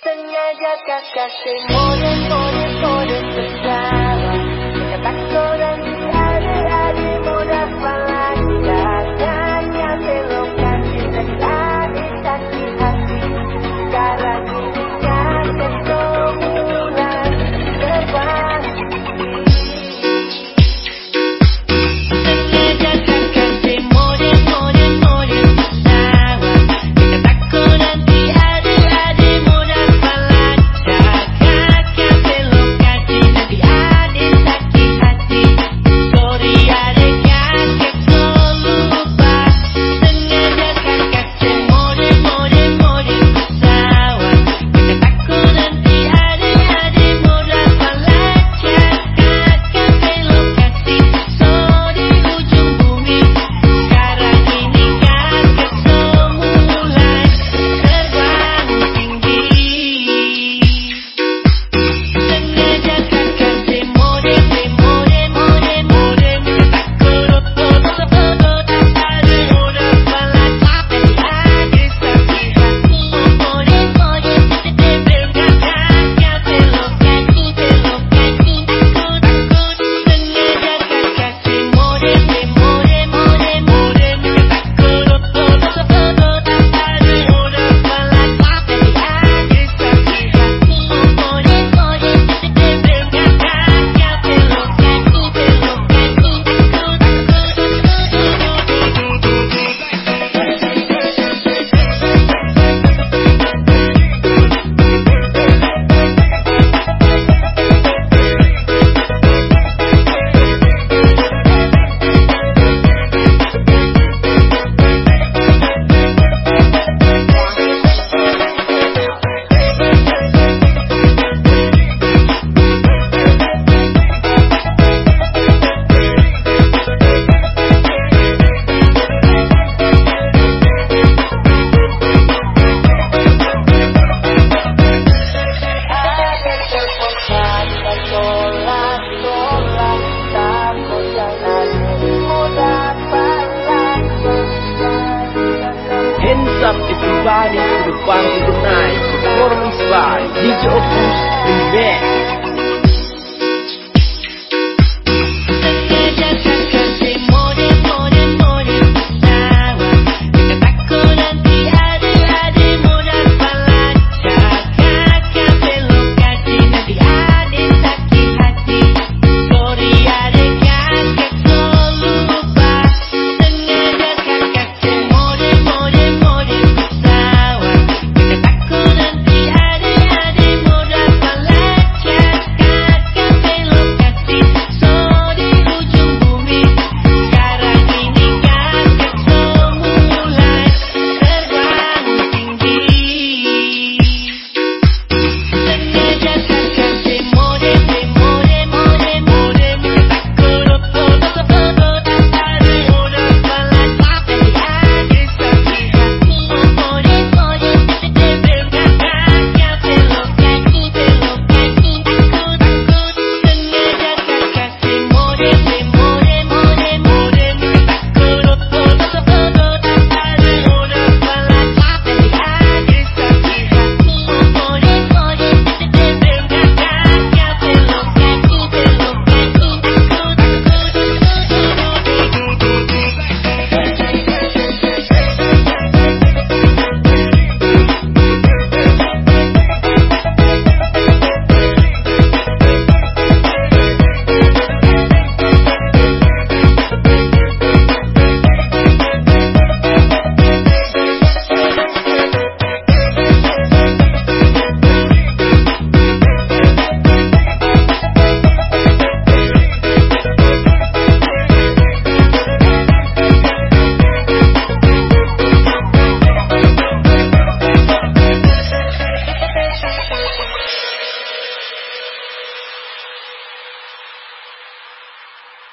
Sengaja kakak sing model model model Sali to the bank of the night, the forum is live, DJ Opus.